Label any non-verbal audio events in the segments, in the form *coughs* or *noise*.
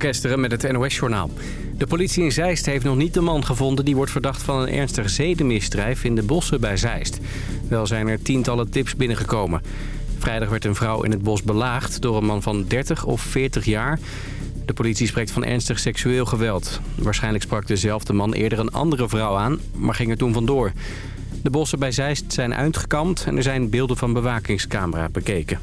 Kesteren met het NOS-journaal. De politie in Zeist heeft nog niet de man gevonden... die wordt verdacht van een ernstig zedenmisdrijf in de bossen bij Zeist. Wel zijn er tientallen tips binnengekomen. Vrijdag werd een vrouw in het bos belaagd door een man van 30 of 40 jaar. De politie spreekt van ernstig seksueel geweld. Waarschijnlijk sprak dezelfde man eerder een andere vrouw aan, maar ging er toen vandoor. De bossen bij Zeist zijn uitgekamd en er zijn beelden van bewakingscamera bekeken.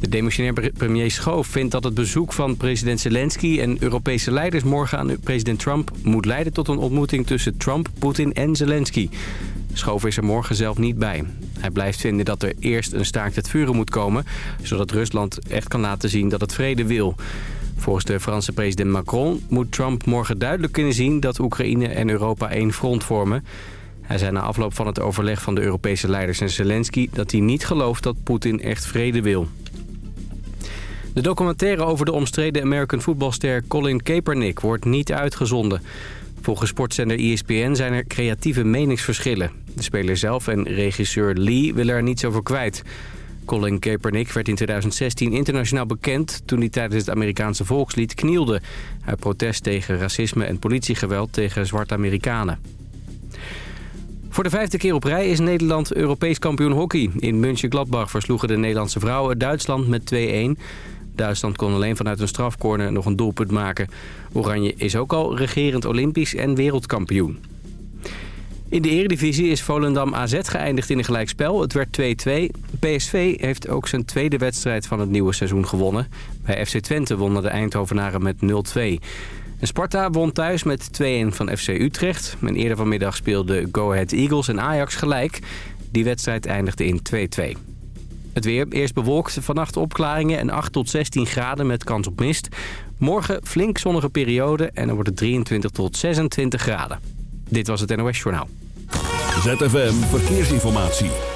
De demissionair premier Schoof vindt dat het bezoek van president Zelensky en Europese leiders morgen aan president Trump moet leiden tot een ontmoeting tussen Trump, Poetin en Zelensky. Schoof is er morgen zelf niet bij. Hij blijft vinden dat er eerst een staakt het vuren moet komen... zodat Rusland echt kan laten zien dat het vrede wil. Volgens de Franse president Macron moet Trump morgen duidelijk kunnen zien... dat Oekraïne en Europa één front vormen. Hij zei na afloop van het overleg van de Europese leiders en Zelensky... dat hij niet gelooft dat Poetin echt vrede wil. De documentaire over de omstreden American voetbalster Colin Kaepernick wordt niet uitgezonden. Volgens sportzender ESPN zijn er creatieve meningsverschillen. De speler zelf en regisseur Lee willen er niets over kwijt. Colin Kaepernick werd in 2016 internationaal bekend... toen hij tijdens het Amerikaanse volkslied knielde... uit protest tegen racisme en politiegeweld tegen zwarte Amerikanen. Voor de vijfde keer op rij is Nederland Europees kampioen hockey. In München-Gladbach versloegen de Nederlandse vrouwen Duitsland met 2-1... Duitsland kon alleen vanuit een strafcorner nog een doelpunt maken. Oranje is ook al regerend olympisch en wereldkampioen. In de eredivisie is Volendam AZ geëindigd in een gelijkspel. Het werd 2-2. PSV heeft ook zijn tweede wedstrijd van het nieuwe seizoen gewonnen. Bij FC Twente wonnen de Eindhovenaren met 0-2. Sparta won thuis met 2-1 van FC Utrecht. En eerder vanmiddag speelden Go Ahead Eagles en Ajax gelijk. Die wedstrijd eindigde in 2-2. Het weer eerst bewolkt, vannacht opklaringen en 8 tot 16 graden met kans op mist. Morgen flink zonnige periode en dan wordt het 23 tot 26 graden. Dit was het NOS Journaal. ZFM Verkeersinformatie.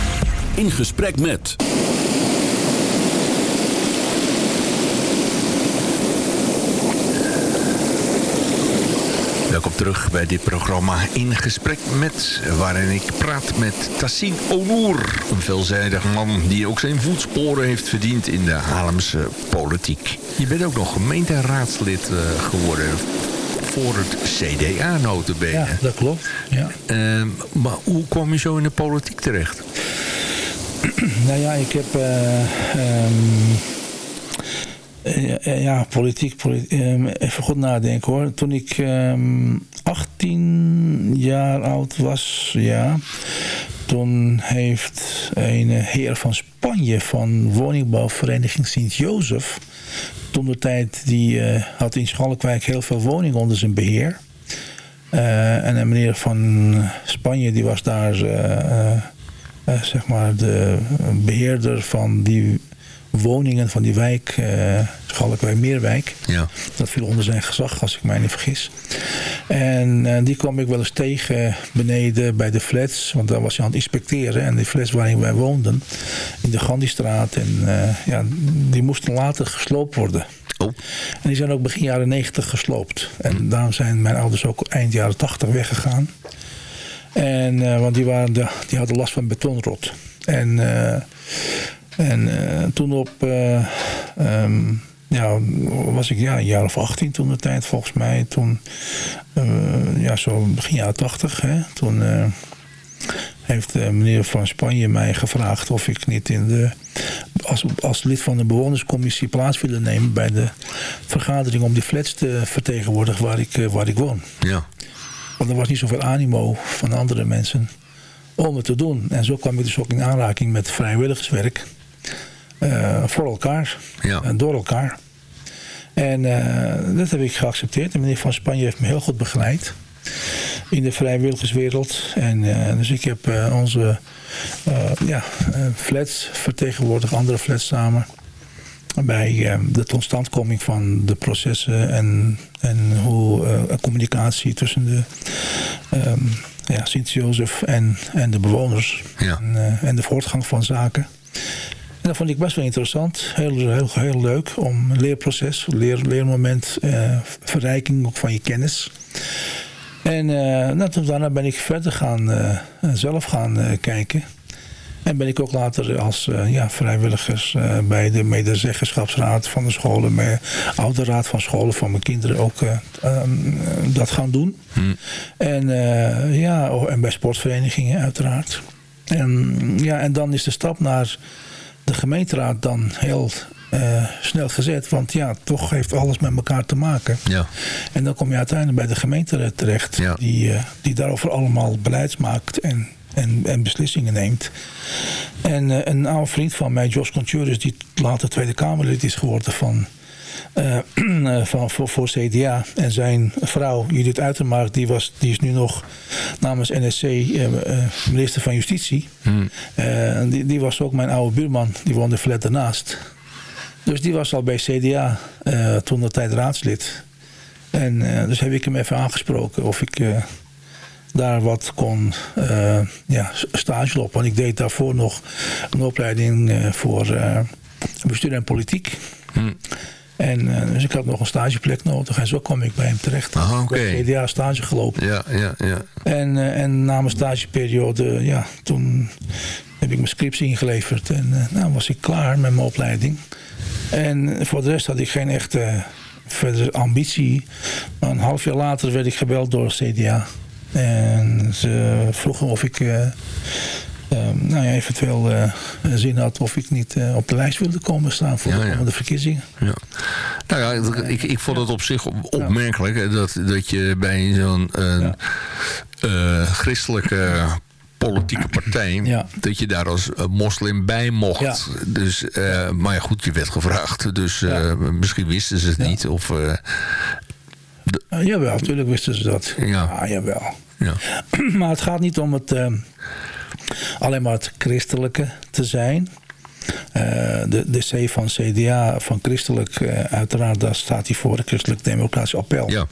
In gesprek met... Welkom terug bij dit programma In Gesprek Met... waarin ik praat met Tassin Onour. Een veelzijdig man die ook zijn voetsporen heeft verdiend in de Haarlemse politiek. Je bent ook nog gemeenteraadslid uh, geworden voor het CDA notabene. Ja, dat klopt. Ja. Uh, maar hoe kwam je zo in de politiek terecht? *clears throat* nou ja, ik heb... Uh, um, ja, politiek, um, even goed nadenken hoor. Toen ik um, 18 jaar oud was, ja, toen heeft een heer van Spanje van woningbouwvereniging Sint-Jozef, toen de tijd, die uh, had in Schalkwijk heel veel woningen onder zijn beheer. En een meneer van Spanje, die was daar uh, zeg maar de beheerder van die woningen van die wijk, uh, Schalkwijk Meerwijk. Ja. Dat viel onder zijn gezag, als ik mij niet vergis. En uh, die kwam ik wel eens tegen beneden bij de flats, want daar was hij aan het inspecteren. En die flats waarin wij woonden, in de Gandhistraat, en uh, ja, die moesten later gesloopt worden. Oh. En die zijn ook begin jaren 90 gesloopt. En mm. daarom zijn mijn ouders ook eind jaren 80 weggegaan. En, uh, want die, waren de, die hadden last van betonrot. En, uh, en uh, toen op... Um, ja, was ik ja, een jaar of 18 toen de tijd volgens mij. Toen, ja, zo begin jaren 80. Hè, toen heeft meneer van Spanje mij gevraagd of ik niet in de, als, als lid van de bewonerscommissie plaats wilde nemen bij de vergadering om die flats te vertegenwoordigen waar ik, waar ik woon. Ja. Want er was niet zoveel animo van andere mensen om het te doen. En zo kwam ik dus ook in aanraking met vrijwilligerswerk. Uh, voor elkaar. Ja. En door elkaar. En uh, dat heb ik geaccepteerd. En meneer Van Spanje heeft me heel goed begeleid. In de vrijwilligerswereld. En uh, dus ik heb onze ja, flats vertegenwoordigd. Andere flats samen. Bij de totstandkoming van de processen en, en hoe communicatie tussen de um, ja, Sint-Jozef en, en de bewoners ja. en, en de voortgang van zaken. En dat vond ik best wel interessant. Heel, heel, heel leuk om een leerproces, leer, leermoment, uh, verrijking van je kennis. En uh, daarna ben ik verder gaan, zelf gaan kijken. En ben ik ook later als ja, vrijwilligers bij de medezeggenschapsraad van de scholen, bij de oude raad van scholen van mijn kinderen ook dat gaan doen. Hmm. En, ja, en bij sportverenigingen uiteraard. En, ja, en dan is de stap naar de gemeenteraad dan heel uh, snel gezet. Want ja, toch heeft alles met elkaar te maken. Ja. En dan kom je uiteindelijk bij de gemeenteraad terecht. Ja. Die, uh, die daarover allemaal beleids maakt en, en, en beslissingen neemt. En uh, een oude vriend van mij, Jos Conturis, die later Tweede Kamerlid is geworden van... Uh, *clears throat* van, voor, voor, CDA. En zijn vrouw, Judith Uitermark, die, was, die is nu nog namens NSC uh, minister van Justitie. Hmm. die, die was ook mijn oude buurman, die woonde flat ernaast. Dus die was al bij CDA toen de tijd raadslid. En dus heb ik hem even aangesproken of ik daar wat kon ja, stage lopen. Want ik deed daarvoor nog een opleiding voor bestuur en politiek. Hmm. En dus ik had nog een stageplek nodig. En zo kwam ik bij hem terecht. Ah, oké. Ik heb CDA stage gelopen. Ja, ja, ja. En, en na mijn stageperiode, ja, toen heb ik mijn scriptie ingeleverd. En nou was ik klaar met mijn opleiding. En voor de rest had ik geen echte verder ambitie. Maar een half jaar later werd ik gebeld door CDA. En ze vroegen of ik um, nou ja, eventueel uh, zin had of ik niet uh, op de lijst wilde komen staan voor Ja, de ja. komende verkiezingen. Ja. Nou ja, ik, ik vond het op zich opmerkelijk hè, dat, dat je bij zo'n Ja. eh, christelijke politieke partij, Ja. dat je daar als eh, moslim bij mocht. Ja. Dus, eh, maar ja, goed, je werd gevraagd. Dus eh, Ja. misschien wisten ze het Ja. niet. Of, eh, Uh, jawel, natuurlijk wisten ze dat. Ja. jawel. ja. *clears throat* maar het gaat niet om het, ehm, alleen maar het christelijke te zijn. Eh, de, de C van CDA, van christelijk, eh, uiteraard, daar staat hij voor, de Christelijk Democratisch Appel. Ja.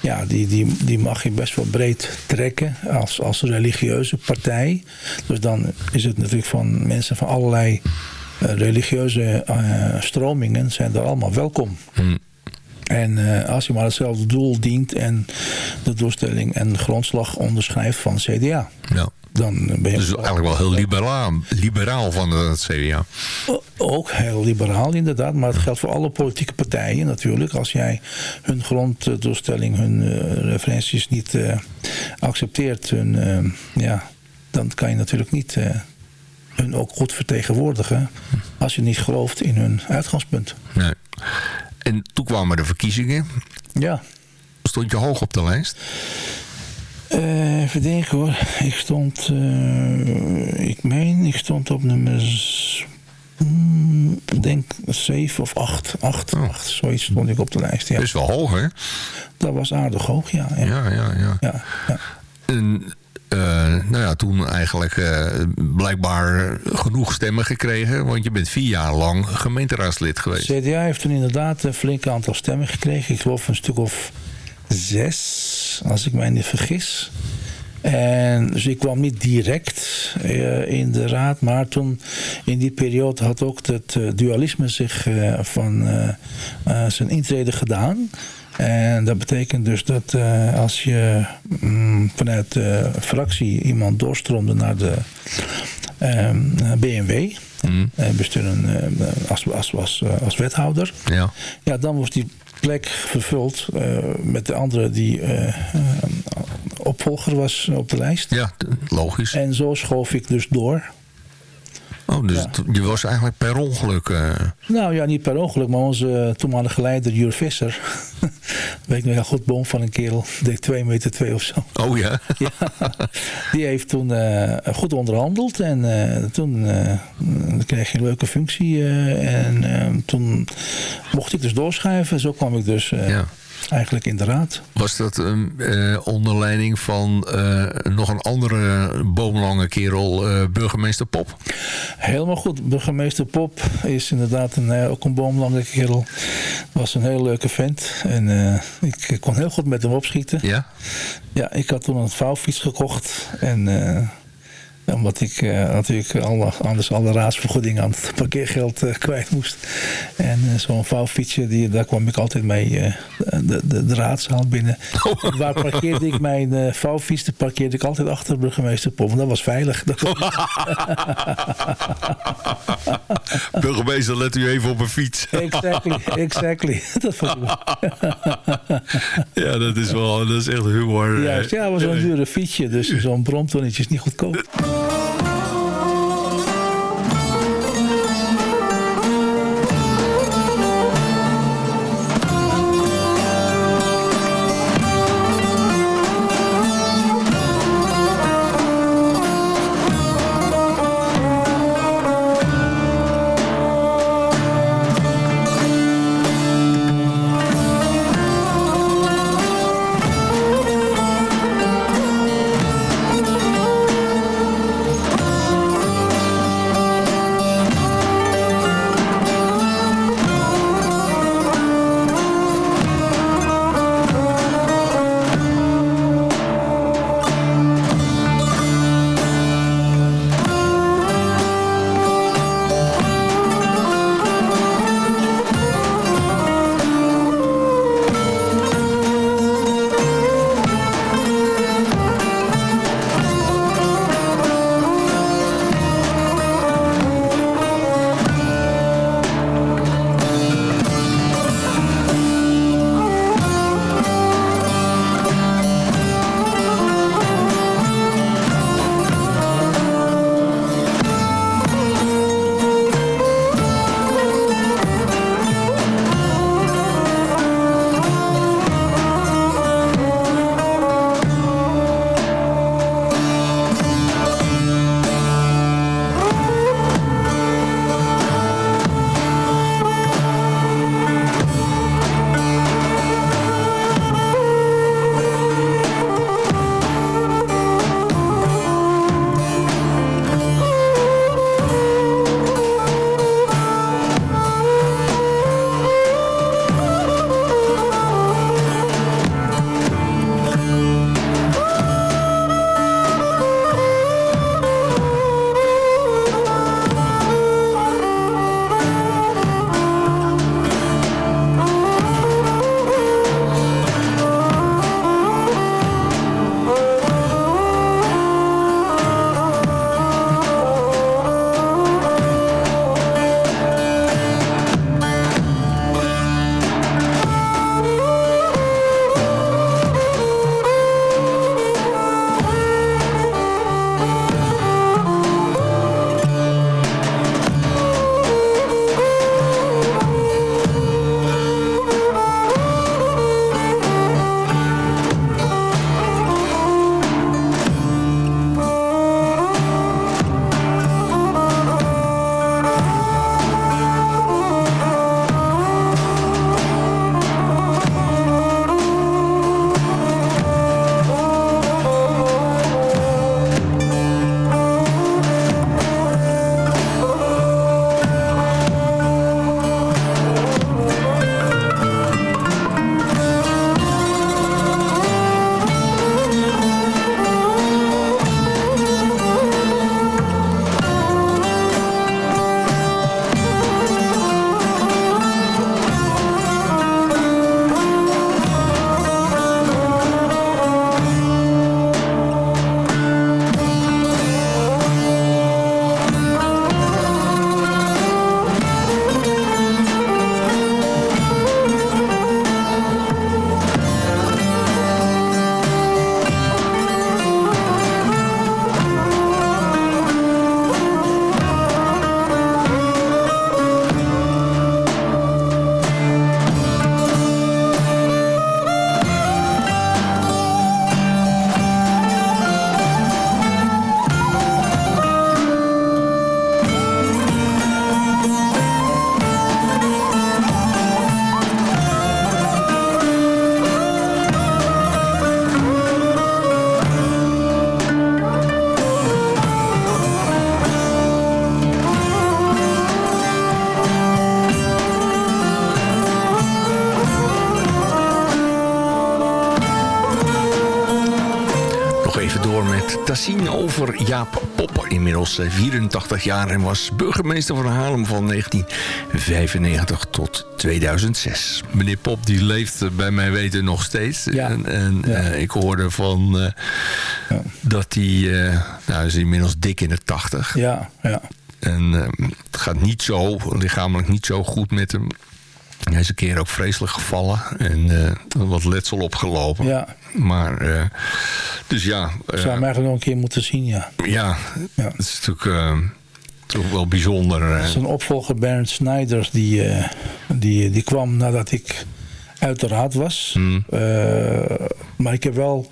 Ja, die, die, die mag je best wel breed trekken als, als religieuze partij. Dus dan is het natuurlijk van mensen van allerlei eh, religieuze stromingen zijn er allemaal welkom. Hm. En eh, als je maar hetzelfde doel dient en de doelstelling en grondslag onderschrijft van CDA, ja. dan ben je Dus eigenlijk wel heel liberaal, liberaal van het CDA. ook heel liberaal inderdaad, maar het geldt voor alle politieke partijen natuurlijk. Als jij hun gronddoelstelling, hun eh, referenties niet eh, accepteert, hun, ja, dan kan je natuurlijk niet hun ook goed vertegenwoordigen als je niet gelooft in hun uitgangspunt. Nee. En toen kwamen de verkiezingen. Ja. Stond je hoog op de lijst? Eh, even denken hoor. Ik stond, eh, ik meen, ik stond op nummer, mm, ik denk 7 of 8. 8, Oh. 8, zoiets stond ik op de lijst. Ja. Best wel hoog, hè? Dat was aardig hoog, ja. Ja, Ja, ja, ja. ja, ja. En, eh, nou ja, toen eigenlijk eh, blijkbaar genoeg stemmen gekregen. Want je bent vier jaar lang gemeenteraadslid geweest. CDA heeft toen inderdaad een flink aantal stemmen gekregen. Ik geloof een stuk of zes, als ik mij niet vergis. En dus ik kwam niet direct eh, in de raad, maar toen in die periode had ook het dualisme zich van zijn intrede gedaan. En dat betekent dus dat eh, als je mm, vanuit de fractie iemand doorstroomde naar de eh, BMW, Hm, eh, besturen eh, als, als, als, eh, als wethouder. ja. Ja, dan wordt die plek vervuld eh, met de andere die eh, eh, opvolger was op de lijst. ja, logisch. En zo schoof ik dus door. Oh, dus ja. je was eigenlijk per ongeluk... eh, Nou ja, niet per ongeluk, maar onze toenmalige leider Jur Visser. *laughs* weet ik nog heel goed, boom van een kerel. Deed 2 meter twee of zo. oh ja? *laughs* Ja, die heeft toen eh, goed onderhandeld en eh, toen kreeg je een leuke functie. en toen mocht ik dus doorschuiven. Zo kwam ik dus Ja. Eigenlijk in de raad. Was dat uh, onder leiding van uh, nog een andere boomlange kerel, uh, burgemeester Pop? Helemaal goed. Burgemeester Pop is inderdaad een, ook een boomlange kerel. Was een heel leuke vent. En ik kon heel goed met hem opschieten. Ja? Ja, ik had toen een vouwfiets gekocht. En omdat ik uh, natuurlijk alle, anders alle raadsvergoedingen aan het parkeergeld uh, kwijt moest. En uh, zo'n vouwfietsje, die, daar kwam ik altijd mee de, de, de, raadzaal binnen. *laughs* Waar parkeerde ik mijn vouwfiets? Die parkeerde ik altijd achter burgemeester Pop. Dat was veilig. *laughs* burgemeester, let u even op een fiets. *laughs* exactly, exactly. dat ja, dat is wel, dat is echt humor. Juist, ja, was zo'n dure fietsje. Dus zo'n bromtonnetje is niet goedkoop. Música praat Tassin over Jaap Popper. Inmiddels 84 jaar en was burgemeester van Haarlem van 1995 tot 2006. Meneer Pop die leeft bij mij weten nog steeds. Ja. En, en Ja. eh, ik hoorde van uh, Ja. dat hij, uh, nou is inmiddels dik in de 80. Ja, ja. En uh, het gaat niet zo, lichamelijk niet zo goed met hem. Hij is een keer ook vreselijk gevallen en uh, wat letsel opgelopen. Ja. Maar, uh, dus ja. Uh, Zou hem eigenlijk nog een keer moeten zien, ja. Ja, ja. dat is natuurlijk toch wel bijzonder. Zijn opvolger Bernd Snijders, die, die, die kwam nadat ik uit de raad was. Hmm. maar ik heb wel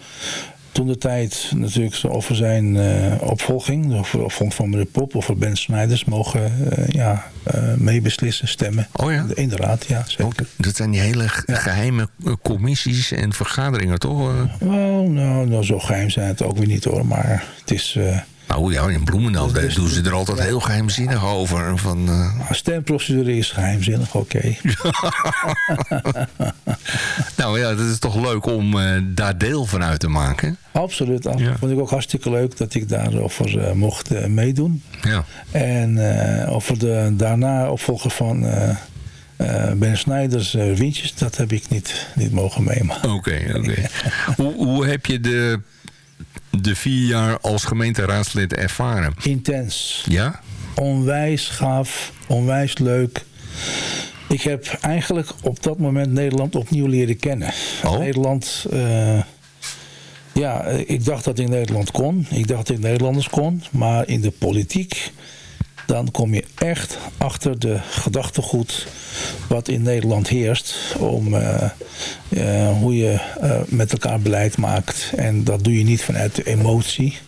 toen de tijd natuurlijk over zijn uh, opvolging, over de opvolging van meneer Pop, over Ben Snijders, mogen uh, ja, uh, meebeslissen, stemmen. Oh ja? In de raad, ja. Zeker. Oh, dat zijn die hele ja. geheime commissies en vergaderingen, toch? Oh, nou, nou, zo geheim zijn het ook weer niet hoor, maar het is... Nou ja, in Bloemendaal dus, doen ze er altijd ja. heel geheimzinnig over. Van, uh... Stemprocedure is geheimzinnig, oké. Okay. *laughs* *laughs* nou ja, het is toch leuk om uh, daar deel van uit te maken? Absoluut. Dat ja. vond ik ook hartstikke leuk dat ik daarover uh, mocht uh, meedoen. Ja. En over de daarna opvolger van Ben Snijders windjes, dat heb ik niet, niet mogen meemaken. Oké, okay, oké. Okay. hoe, hoe heb je de de vier jaar als gemeenteraadslid ervaren? Intens. Ja? Onwijs gaaf, onwijs leuk. Ik heb eigenlijk op dat moment Nederland opnieuw leren kennen. Oh? Nederland... Uh, ja, ik dacht dat ik Nederland kon. Ik dacht dat ik Nederlanders kon. Maar in de politiek... dan kom je echt achter de gedachtegoed wat in Nederland heerst. Om uh, uh, hoe je uh, met elkaar beleid maakt. En dat doe je niet vanuit de emotie.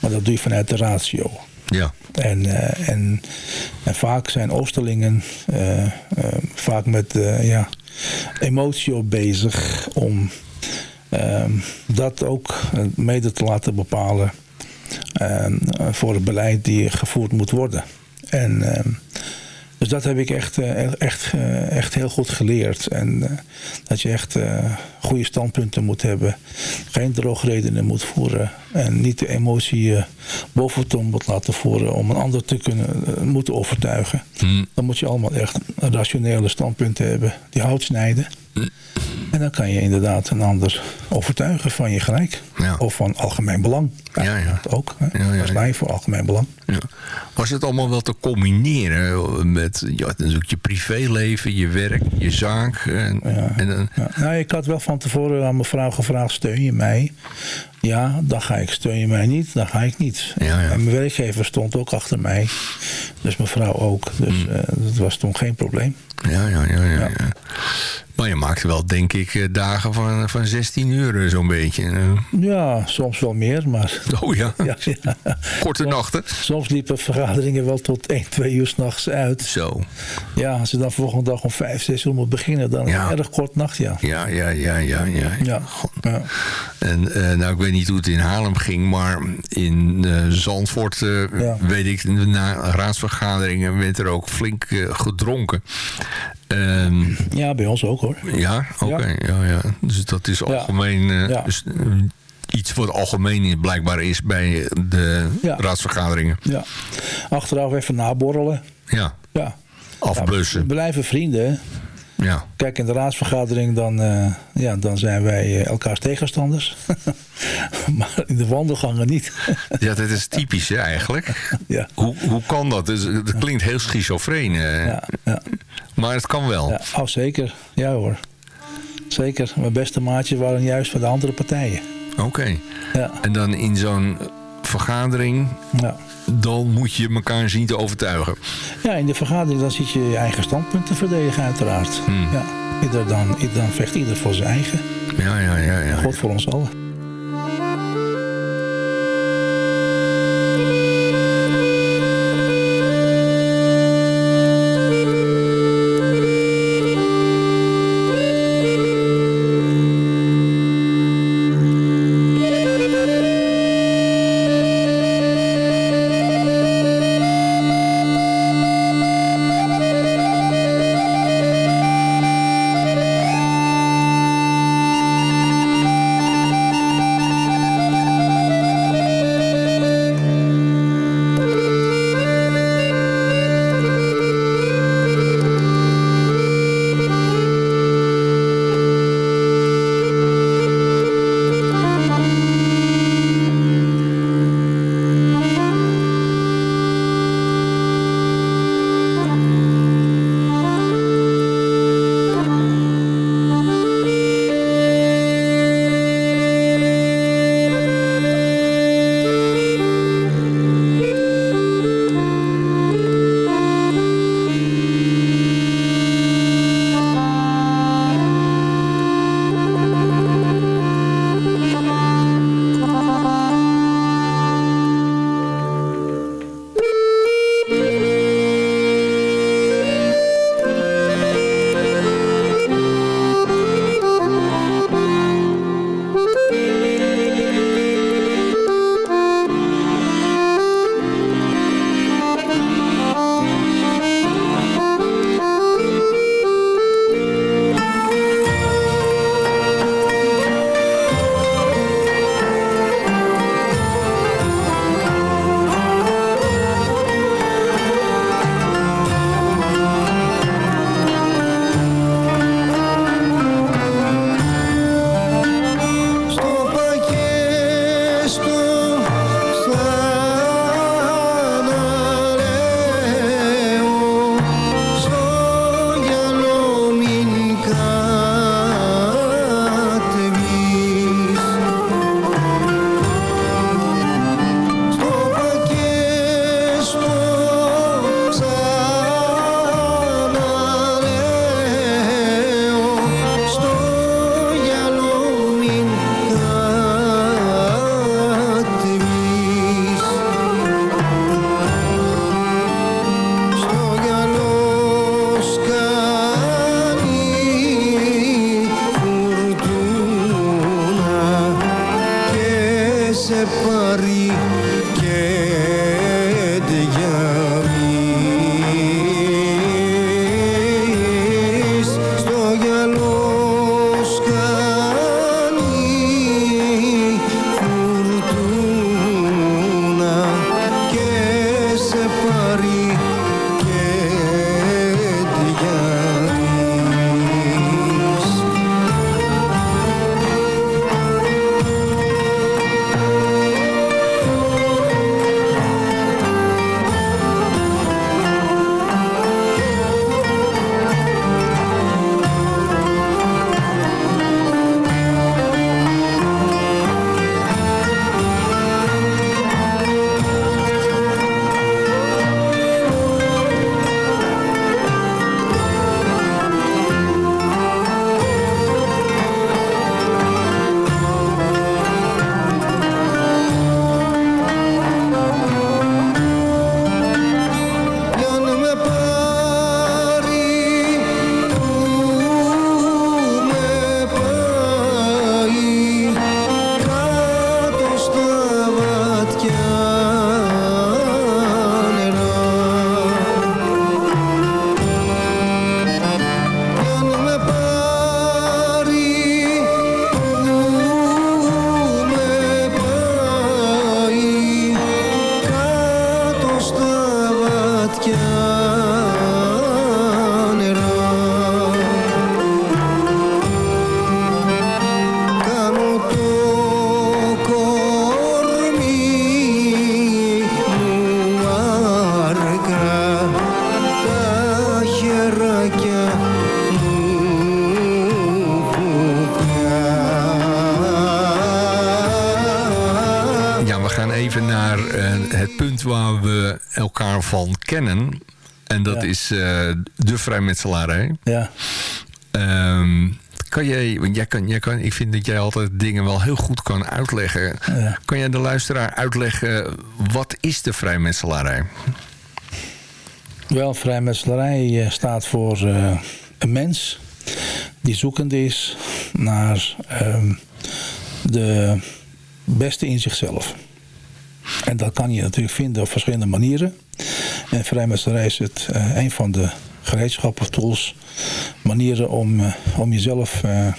Maar dat doe je vanuit de ratio. Ja. En, en, en vaak zijn Oosterlingen vaak met ja, emotie op bezig. Om dat ook mede te laten bepalen. Voor het beleid die gevoerd moet worden. En uh, dus dat heb ik echt, uh, echt, uh, echt heel goed geleerd. En dat je echt goede standpunten moet hebben. Geen droogredenen moet voeren. En niet de emotie boven het moet laten voeren om een ander te kunnen moeten overtuigen. Hmm. Dan moet je allemaal echt rationele standpunten hebben. Die hout snijden. Hmm. En dan kan je inderdaad een ander overtuigen van je gelijk. Ja. Of van algemeen belang. Ja, ook. Hè? Ja, ja, voor algemeen belang. Ja. Was het allemaal wel te combineren met ja, natuurlijk je privéleven, je werk, je zaak? En, en. Nou, ik had wel van tevoren aan mevrouw gevraagd, steun je mij? Ja, dan ga ik. Steun je mij niet, dan ga ik niet. Ja, ja. En mijn werkgever stond ook achter mij. Dus mevrouw ook. Dus Hmm. uh, dat was toen geen probleem. Ja, ja, ja, ja. Ja. Maar je maakte wel, denk ik, eh, dagen van, van 16 uur zo'n beetje. Eh, Ja, soms wel meer, maar... Oh ja, *laughs* Ja, ja. korte nachten. Soms liepen vergaderingen wel tot 1, 2 uur s'nachts uit. Zo. Ja, als je dan volgende dag om 5, 6 uur moet beginnen, dan Ja. het erg kort nacht, ja. Ja, ja, ja, ja, ja. Ja, ja. En uh, nou, ik weet niet hoe het in Haarlem ging, maar in uh, Zandvoort uh, weet ik, na raadsvergaderingen werd er ook flink gedronken. Um, ja, bij ons ook hoor. ja, oké. Okay, ja. Ja, Dus dat is algemeen Ja. dus, iets wat algemeen blijkbaar is bij de raadsvergaderingen. Ja. Achteraf even naborrelen. Ja, Ja. afblussen. We blijven vrienden. Ja, Kijk, in de raadsvergadering dan, eh, ja, dan zijn wij eh, elkaars tegenstanders. *laughs* maar in de wandelgangen niet. *laughs* ja dat is typisch hè, eigenlijk. ja. Hoe, hoe kan dat? Dus, Het klinkt heel schizofreen. eh, Ja, ja, Maar het kan wel. ja. Oh, zeker. Ja hoor. Zeker. Mijn beste maatjes waren juist van de andere partijen. Oké. Ja, En dan in zo'n vergadering, ja. Dan moet je elkaar zien te overtuigen. ja, in de vergadering dan zit je je eigen standpunten verdedigen uiteraard. Hmm. Ja. Ieder dan, dan vecht ieder voor zijn eigen. Ja, ja, ja. ja. God voor ons allen. Kennen. En dat Ja. is eh, de vrijmetselarij. Ja. Ehm, kan jij, want jij kan, jij kan, ik vind dat jij altijd dingen wel heel goed kan uitleggen. Ja. Kan jij de luisteraar uitleggen, wat is de vrijmetselarij? Wel, vrijmetselarij eh, staat voor eh, een mens die zoekend is naar ehm, de beste in zichzelf. En dat kan je natuurlijk vinden op verschillende manieren. En vrijmetselarij is het, eh, een van de gereedschappen, tools, manieren om, eh, om jezelf eh,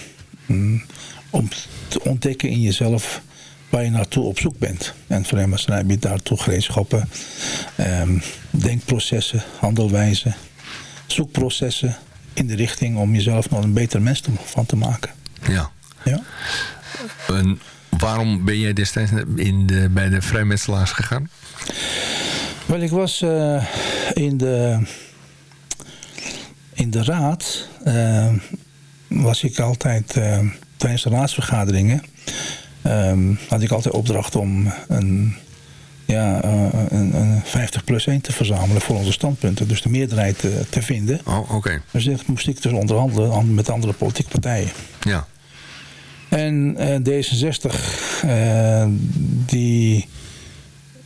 mm, om te ontdekken in jezelf waar je naartoe op zoek bent. En vrijmetselarij biedt daartoe gereedschappen, ehm, denkprocessen, handelwijzen, zoekprocessen in de richting om jezelf nog een beter mens van te maken. Ja. Ja. En waarom ben jij destijds in de, bij de vrijmetselaars gegaan? Wel, ik was eh, in, de, in de raad, eh, was ik altijd eh, tijdens de raadsvergaderingen, eh, had ik altijd opdracht om een, ja, eh, een, een 50 plus 1 te verzamelen voor onze standpunten. Dus de meerderheid te, te vinden. Oh, oké. Dus dat moest ik dus onderhandelen an- met andere politieke partijen. Ja. En eh, D66, eh, die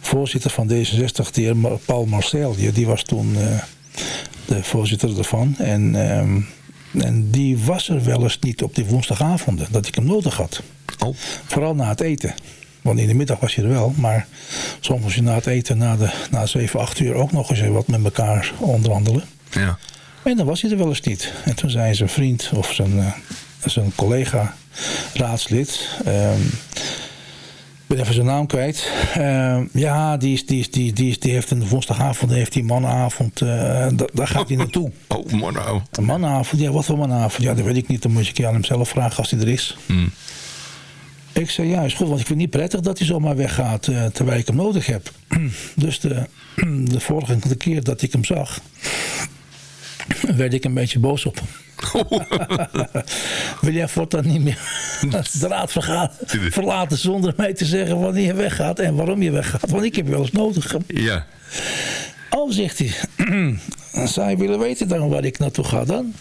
voorzitter van D66, de heer Paul Marcel, die, was toen eh, de voorzitter ervan. En, ehm, en die was er wel eens niet op die woensdagavonden, dat ik hem nodig had. Oh, Vooral na het eten. Want in de middag was je er wel, maar soms was je na het eten, na, de, na 7, 8 uur ook nog eens wat met elkaar onderhandelen. ja. En dan was hij er wel eens niet. En toen zei zijn vriend of zijn, eh, zijn collega, raadslid. ehm, ben even zijn naam kwijt. Ehm, ja, die, is, die, is, die, die, is, die heeft een woensdagavond, heeft die mannenavond. da- daar gaat hij naartoe. *laughs* Oh, man, nou. Een mannenavond? Ja, wat voor mannenavond? Ja, dat weet ik niet. Dan moet keer aan hem zelf vragen als hij er is. Hmm. Ik zei, ja, is goed, want ik vind het niet prettig dat hij zomaar weggaat eh, terwijl ik hem nodig heb. *clears throat* Dus de, *clears throat* de vorige keer dat ik hem zag, werd ik een beetje boos op hem. *laughs* Wil jij voortaan niet meer *laughs* de raad verlaten zonder mij te zeggen wanneer je weggaat en waarom je weggaat? Want ik heb je wel eens nodig. Ja. Oh, zegt hij. *clears throat* Zou je willen weten dan waar ik naartoe ga dan?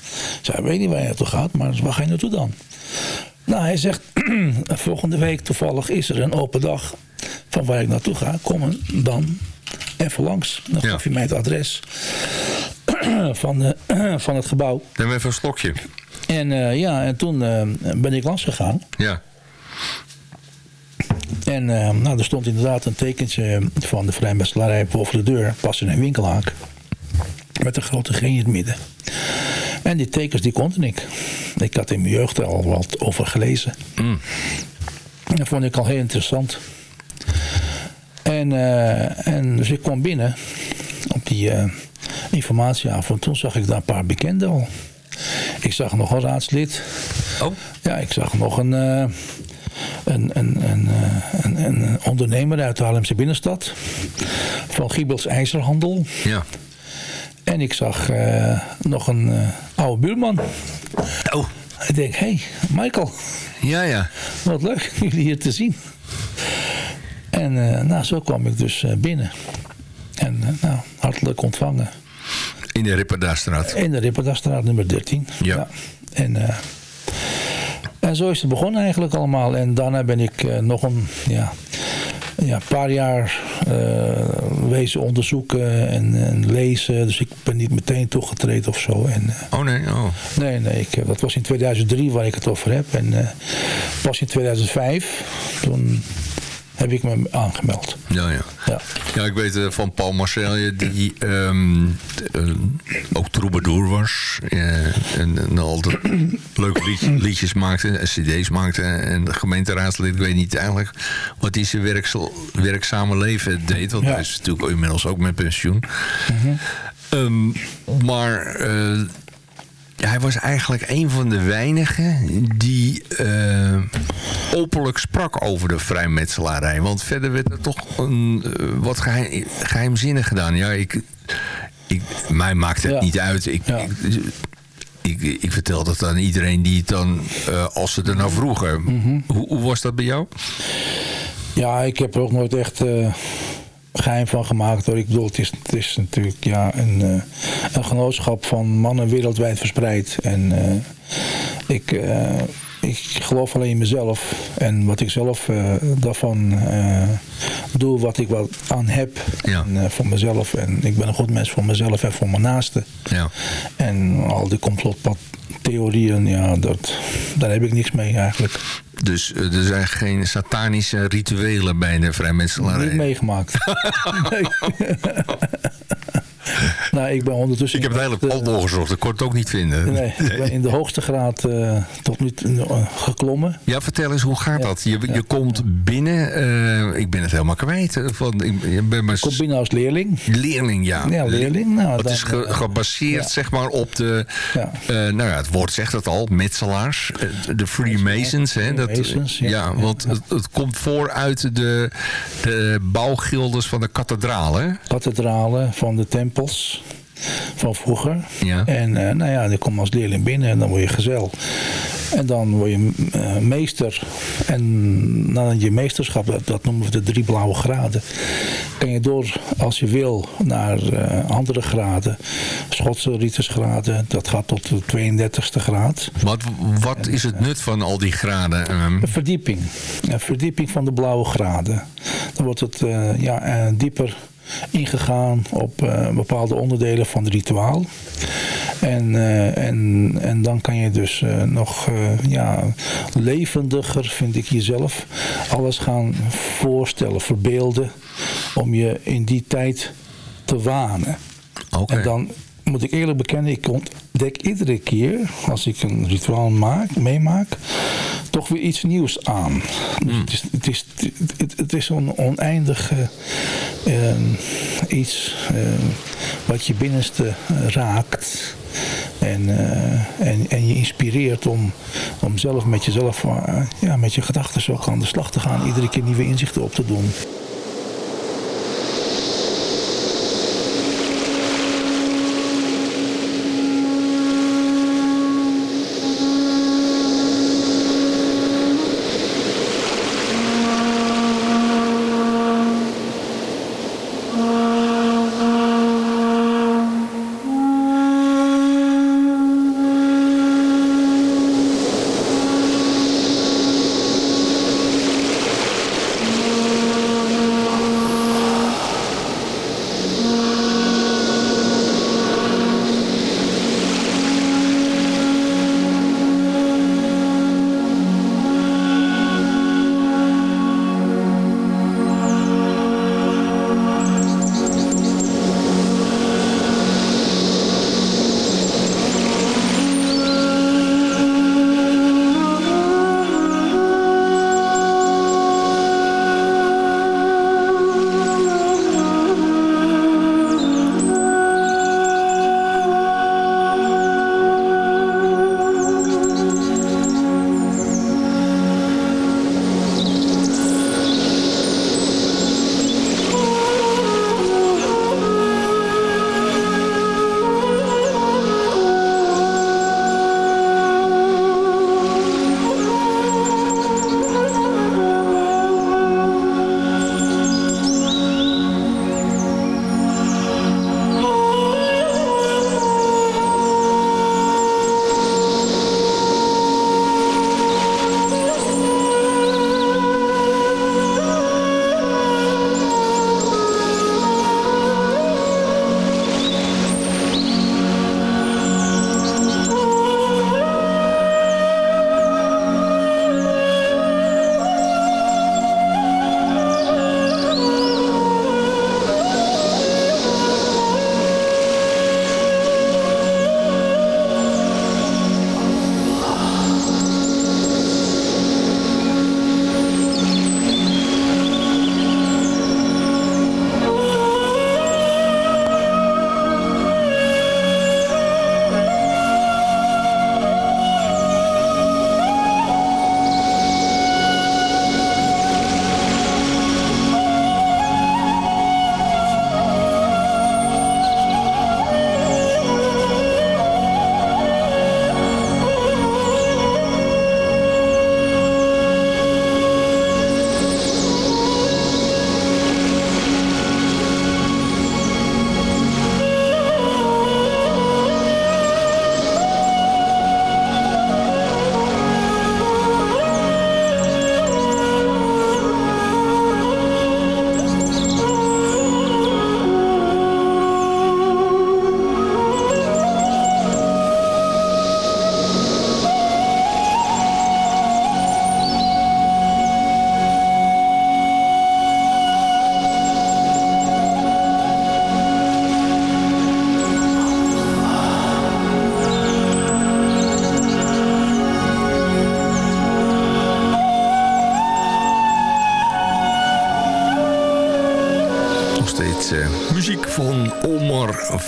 Ik weet niet waar je naartoe gaat, maar waar ga je naartoe dan? Nou, hij zegt, *clears throat* volgende week toevallig is er een open dag van waar ik naartoe ga. Kom dan even langs. Dan Ja. gaf hij mij het adres *clears throat* van, de, *clears throat* van het gebouw. Neem even een slokje. En eh, ja, en toen eh, ben ik langs gegaan. Ja. En eh, nou, er stond inderdaad een tekentje van de vrijmetselarij boven de deur. Pas in een winkelhaak. Met een grote G in het midden. En die tekens die konde ik. Ik had in mijn jeugd er al wat over gelezen. Mm. En dat vond ik al heel interessant. En, eh, en dus ik kwam binnen op die eh, informatieavond. Toen zag ik daar een paar bekenden al. Ik zag nog een raadslid. Oh. Ja, ik zag nog een, eh, een, een, een, eh, een, een ondernemer uit de Haarlemse binnenstad. Van Giebels IJzerhandel. Ja. En ik zag nog een oude buurman. Oh. Ik denk, hé, hey, Michael, Ja, ja. wat leuk *laughs* jullie hier te zien. En nou, zo kwam ik dus eh, binnen. En eh, nou, hartelijk ontvangen. In de Ripperdaarstraat. In de Ripperdastraat nummer 13. Ja. En, eh, en zo is het begonnen eigenlijk allemaal. En daarna ben ik eh, nog een ja, ja, paar jaar eh, wezen onderzoeken en, en lezen. Dus ik ben niet meteen toegetreden of zo. En, Oh, nee. Oh. nee, nee, ik, dat was in 2003 waar ik het over heb. En pas in 2005, toen heb ik me aangemeld. Ja, ja. Ja. Ja, ik weet eh, van Paul Marcelje, die ehm, eh, ook troubadour was. eh, en, en altijd *coughs* leuke lied- liedjes maakte, en cd's maakte. En de gemeenteraadslid, ik weet niet eigenlijk wat hij zijn werksel- werkzame leven deed. Want Ja. hij is natuurlijk inmiddels ook met pensioen. Ehm, maar eh, hij was eigenlijk een van de weinigen die eh, openlijk sprak over de vrijmetselarij. Want verder werd er toch een, eh, wat geheim, geheimzinnig gedaan. Ja, ik, ik, mij maakt het Ja. niet uit. Ik, Ja. ik, ik, ik vertel dat aan iedereen die het dan, eh, als ze er naar vroegen. Mhm. hoe, hoe was dat bij jou? Ja, ik heb ook nooit echt geheim van gemaakt. Hoor. Ik bedoel, het is, het is natuurlijk ja, een, uh, een genootschap van mannen wereldwijd verspreid. En uh, ik, ik geloof alleen in mezelf. En wat ik zelf daarvan doe, wat ik wat aan heb. Ja. En, voor mezelf. En ik ben een goed mens voor mezelf en voor mijn naasten. Ja. En al die complottheorieën, ja, dat, daar heb ik niks mee eigenlijk. Dus uh, er zijn geen satanische rituelen bij de vrijmetselarij? Niet meegemaakt. nee. *laughs* *laughs* nou, ik ben ondertussen... Ik heb het hele pand doorgezocht, ik kon het ook niet vinden. Nee, ik ben in de hoogste graad uh, tot nu uh, geklommen. Ja, vertel eens, hoe gaat ja, dat? Je, je komt binnen, uh, ik ben het helemaal kwijt. Van, ik, je ben maar... Komt binnen als leerling. Leerling, ja. Ja, leerling. Nou, het is ge gebaseerd, zeg maar, op de... nou ja, het woord zegt het al, metselaars. De Freemasons, hè. Dat, Masons, ja, want het, het, komt voor uit de, de bouwgildes van de kathedralen. Kathedralen, van de tempels van vroeger. Ja. En uh, nou ja, dan kom je als leerling binnen en dan word je gezel. En dan word je uh, meester. En nadat je meesterschap, dat, dat, noemen we de drie blauwe graden. Kan je door, als je wil, naar uh, andere graden. Schotse rietersgraden, dat gaat tot de 32e graad. Wat, wat is het nut van al die graden? Een verdieping. Een verdieping van de blauwe graden. Dan wordt het ja, dieper ingegaan op uh, bepaalde onderdelen van het rituaal. En, uh, en, en dan kan je dus uh, nog ja, levendiger, vind ik jezelf, alles gaan voorstellen, verbeelden, om je in die tijd te wanen. Okay. En dan moet ik eerlijk bekennen, ik ontdek iedere keer als ik een rituaal maak, meemaak, toch weer iets nieuws aan. Dus Hmm. het, is, het, is, het, het is een oneindig uh, iets uh, wat je binnenste raakt. En, uh, en, en je inspireert om, om zelf met jezelf, ja, met je gedachten zo aan de slag te gaan. Iedere keer nieuwe inzichten op te doen.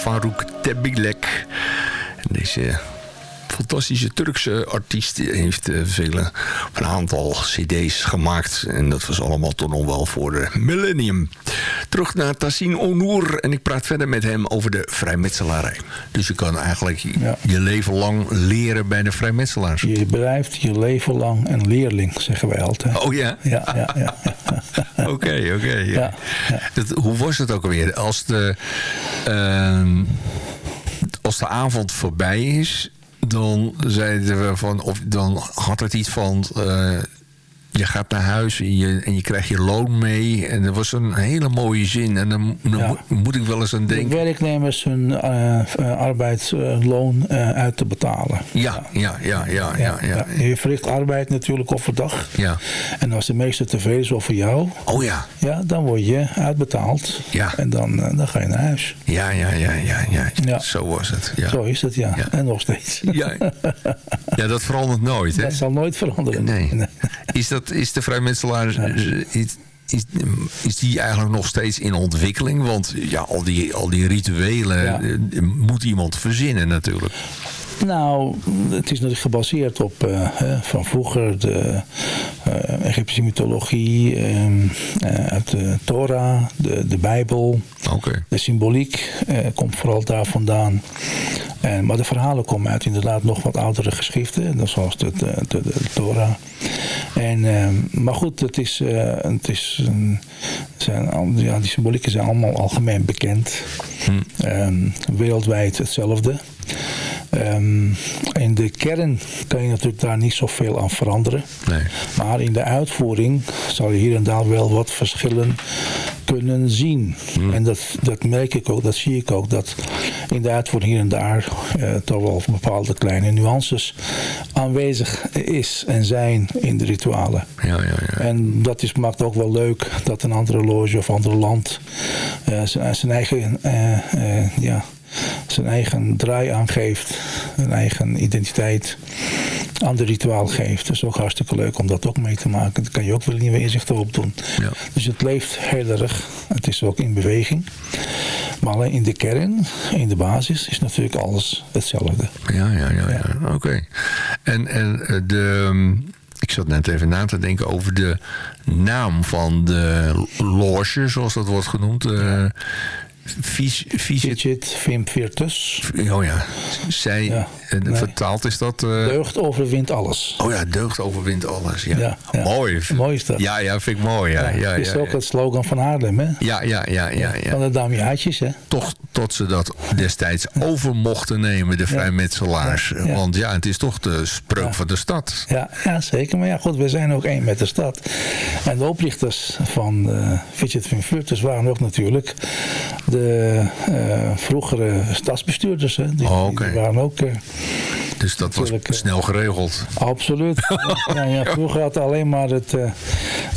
Farouk Tebilek. Deze fantastische Turkse artiest heeft vele, een aantal cd's gemaakt. En dat was allemaal toch nog wel voor de millennium. Terug naar Tassin Onur en ik praat verder met hem over de vrijmetselarij. Dus je kan eigenlijk ja. je leven lang leren bij de vrijmetselaars. Je blijft je leven lang een leerling, zeggen wij altijd. Oh ja? Ja, ja, ja. Oké, oké. Hoe was het ook alweer? Als de, uh, als de avond voorbij is dan zeiden we van, of dan had het iets van, uh, je gaat naar huis en je, en je krijgt je loon mee. En dat was een hele mooie zin. En dan, dan ja. moet ik wel eens aan denken. De werknemers hun uh, arbeidsloon uh, uit te betalen. Ja, ja, ja, ja. ja, ja, Je verricht arbeid natuurlijk overdag. Ja. En als de meeste tevreden is over jou. Oh ja. Ja, dan word je uitbetaald. Ja. En dan, dan ga je naar huis. Ja, ja, ja, ja. ja. ja. Zo was het. Ja. Zo is het, ja. En nog steeds. Ja, ja dat verandert nooit. Hè? Dat zal nooit veranderen. Nee. nee. Is dat is de vrijmetselaar... Is, is, is die eigenlijk nog steeds in ontwikkeling? Want ja, al die, al die rituelen ja. moet iemand verzinnen natuurlijk. Nou, het is natuurlijk gebaseerd op uh, van vroeger de uh, Egyptische mythologie, uh, uit de Torah, de, de Bijbel. Okay. De symboliek komt vooral daar vandaan. En, maar de verhalen komen uit inderdaad nog wat oudere geschriften, zoals de, de, de, de Torah. En, maar goed, het is, het is, zijn, ja, die symbolieken zijn allemaal algemeen bekend. Hm. Um, wereldwijd hetzelfde. Um, in de kern kan je natuurlijk daar niet zoveel aan veranderen. Nee. Maar in de uitvoering zal je hier en daar wel wat verschillen kunnen zien. Hmm. En dat, dat merk ik ook, dat zie ik ook. Dat in de uitvoering hier en daar uh, toch wel bepaalde kleine nuances aanwezig is en zijn in de ritualen. Ja, ja, ja. En dat is, maakt ook wel leuk dat een andere loge of ander land uh, zijn, zijn eigen uh, ja, zijn eigen draai aangeeft, een eigen identiteit aan de rituaal geeft. Dat is ook hartstikke leuk om dat ook mee te maken. Dan kan je ook weer nieuwe inzichten op doen. Ja. Dus het leeft heel erg. Het is ook in beweging. Maar alleen in de kern, in de basis, is natuurlijk alles hetzelfde. Ja, ja, ja. ja. Oké. Okay. En, en de... Ik zat net even na te denken over de naam van de loge, zoals dat wordt genoemd. Uh, Fidget Vim Virtus. Oh ja, zij, ja, nee. vertaald is dat... Uh... Deugd overwint alles. Oh ja, deugd overwint alles, ja. ja, ja. Mooi. Mooi is dat. Ja, ja, vind ik mooi, ja. ja, is ook het slogan van Haarlem, hè? Ja, ja, ja. ja, ja. Van de Damiaatjes, hè? Toch tot ze dat destijds over mochten nemen, de vrijmetselaars. Want ja, het is toch de spreuk van de stad. Ja, ja, zeker. Maar ja, goed, we zijn ook één met de stad. En de oprichters van uh, Fidget Vim Virtus waren ook natuurlijk de uh, vroegere stadsbestuurders. Hè. Die, oh, okay. die waren ook... Uh, dus dat was snel geregeld. Absoluut. *laughs* ja, ja, vroeger had alleen maar het,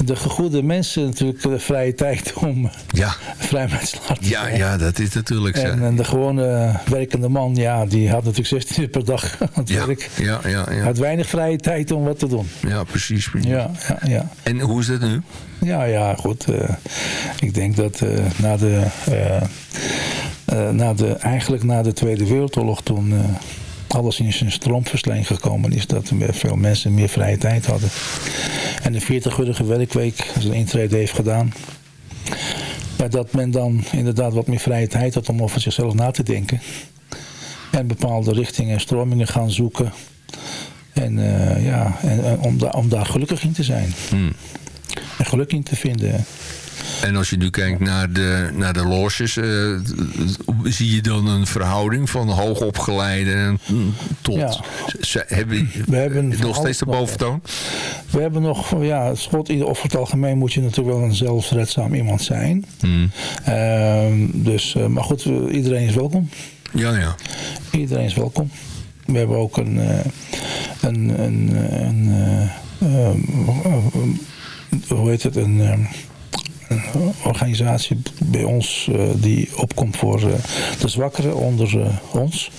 de gegoede mensen natuurlijk de vrije tijd om ja. vrijmetselaar te ja, ja, dat is natuurlijk zo. En, en, de gewone werkende man, ja, die had natuurlijk 16 uur per dag *laughs* aan het ja, werk. Ja, ja, ja. Had weinig vrije tijd om wat te doen. Ja, precies. precies. Ja, ja, ja. En hoe is dat nu? Ja, ja, goed. Uh, ik denk dat uh, na de, uh, na de, eigenlijk na de Tweede Wereldoorlog toen alles in zijn stroomverslein gekomen is, dat veel mensen meer vrije tijd hadden. En de 40-urige werkweek zijn intrede heeft gedaan. Ja, dat men dan inderdaad wat meer vrije tijd had om over zichzelf na te denken. En bepaalde richtingen en stromingen gaan zoeken. En, ja, en, om, da om daar gelukkig in te zijn. Hmm en geluk in te vinden. En als je nu kijkt naar de, naar de loges, uh, zie je dan een verhouding van hoogopgeleide tot... Ja. Hebben, we hebben nog steeds de boventoon? We hebben nog, ja, schot, over het algemeen moet je natuurlijk wel een zelfredzaam iemand zijn. Hmm. Uh, dus, uh, maar goed, iedereen is welkom. Ja, ja. Iedereen is welkom. We hebben ook een, een, een, een, een hoe heet het, een, een organisatie bij ons uh, die opkomt voor uh, de zwakkeren onder uh, ons.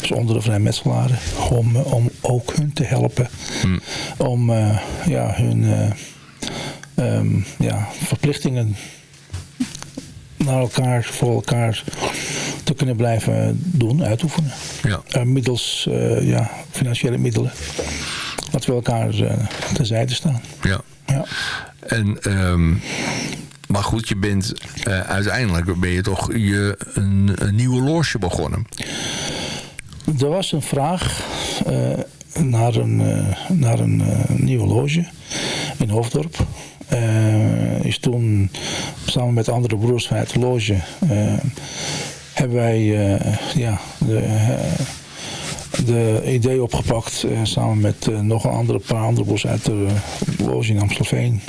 Dus onder de vrijmetselaren. Om, om ook hun te helpen. Hmm. Om ja, hun um, ja, verplichtingen naar elkaar, voor elkaar te kunnen blijven doen, uitoefenen. Ja. Middels ja, financiële middelen. Dat we elkaar terzijde staan. Ja. Ja. En, ehm, maar goed, je bent uiteindelijk ben je toch je, een, een nieuwe loge begonnen. Er was een vraag naar een, naar een nieuwe loge in Hoofddorp. Uh, is toen samen met andere broers vanuit de loge uh, hebben wij uh, ja, de, de idee opgepakt samen met nog een andere paar andere broers uit de loge in Amstelveen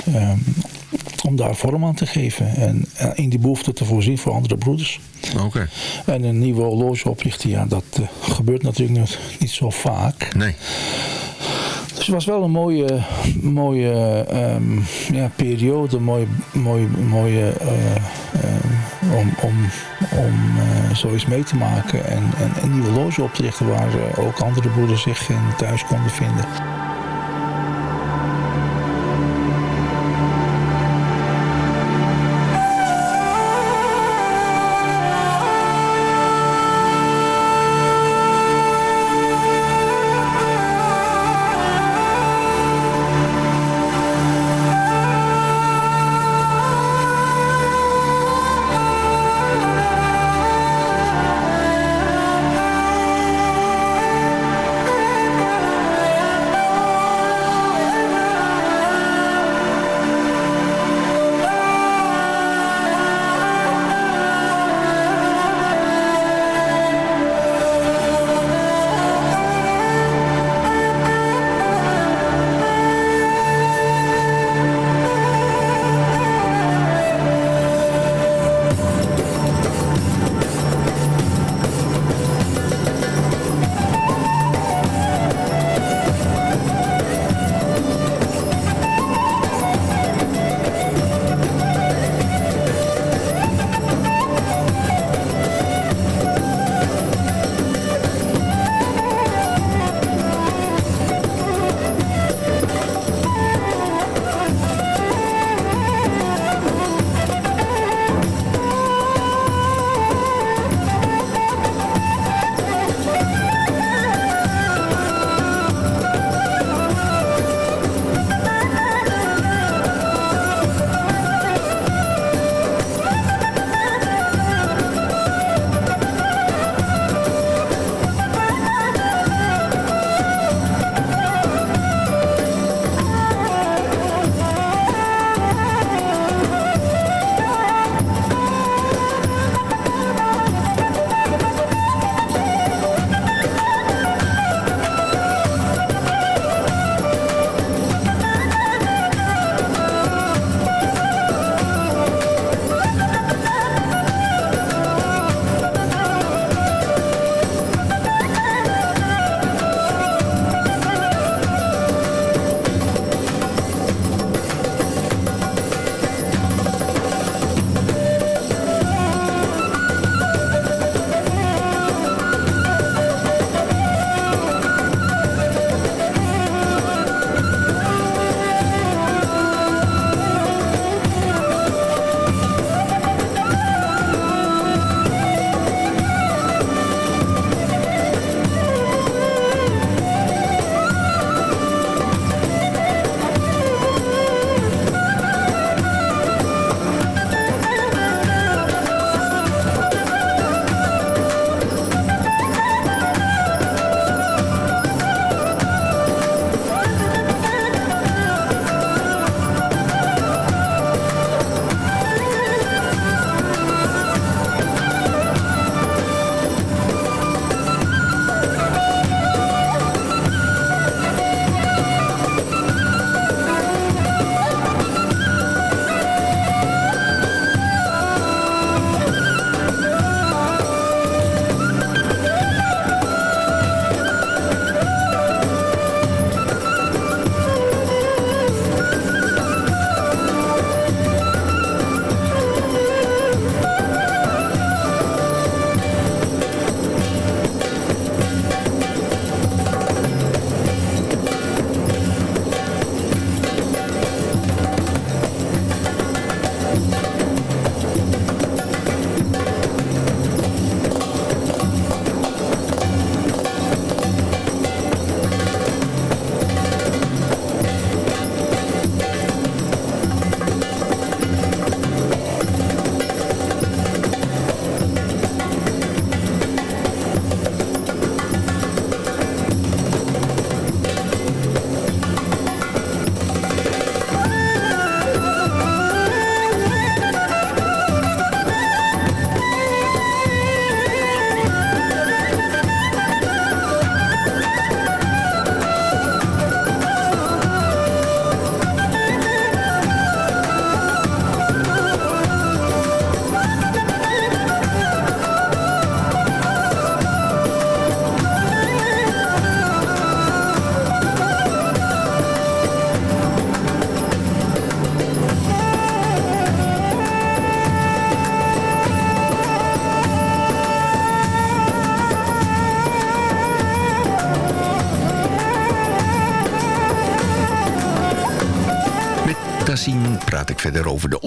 om daar vorm aan te geven en in die behoefte te voorzien voor andere broeders. Okay. En een nieuwe loge oprichten, ja, dat gebeurt natuurlijk niet, niet zo vaak. Nee. Dus het was wel een mooie, mooie um, ja, periode, mooie, mooie, mooie uh, om, om, om uh, zoiets mee te maken en, en een nieuwe loge op te richten waar ook andere broeders zich in thuis konden vinden.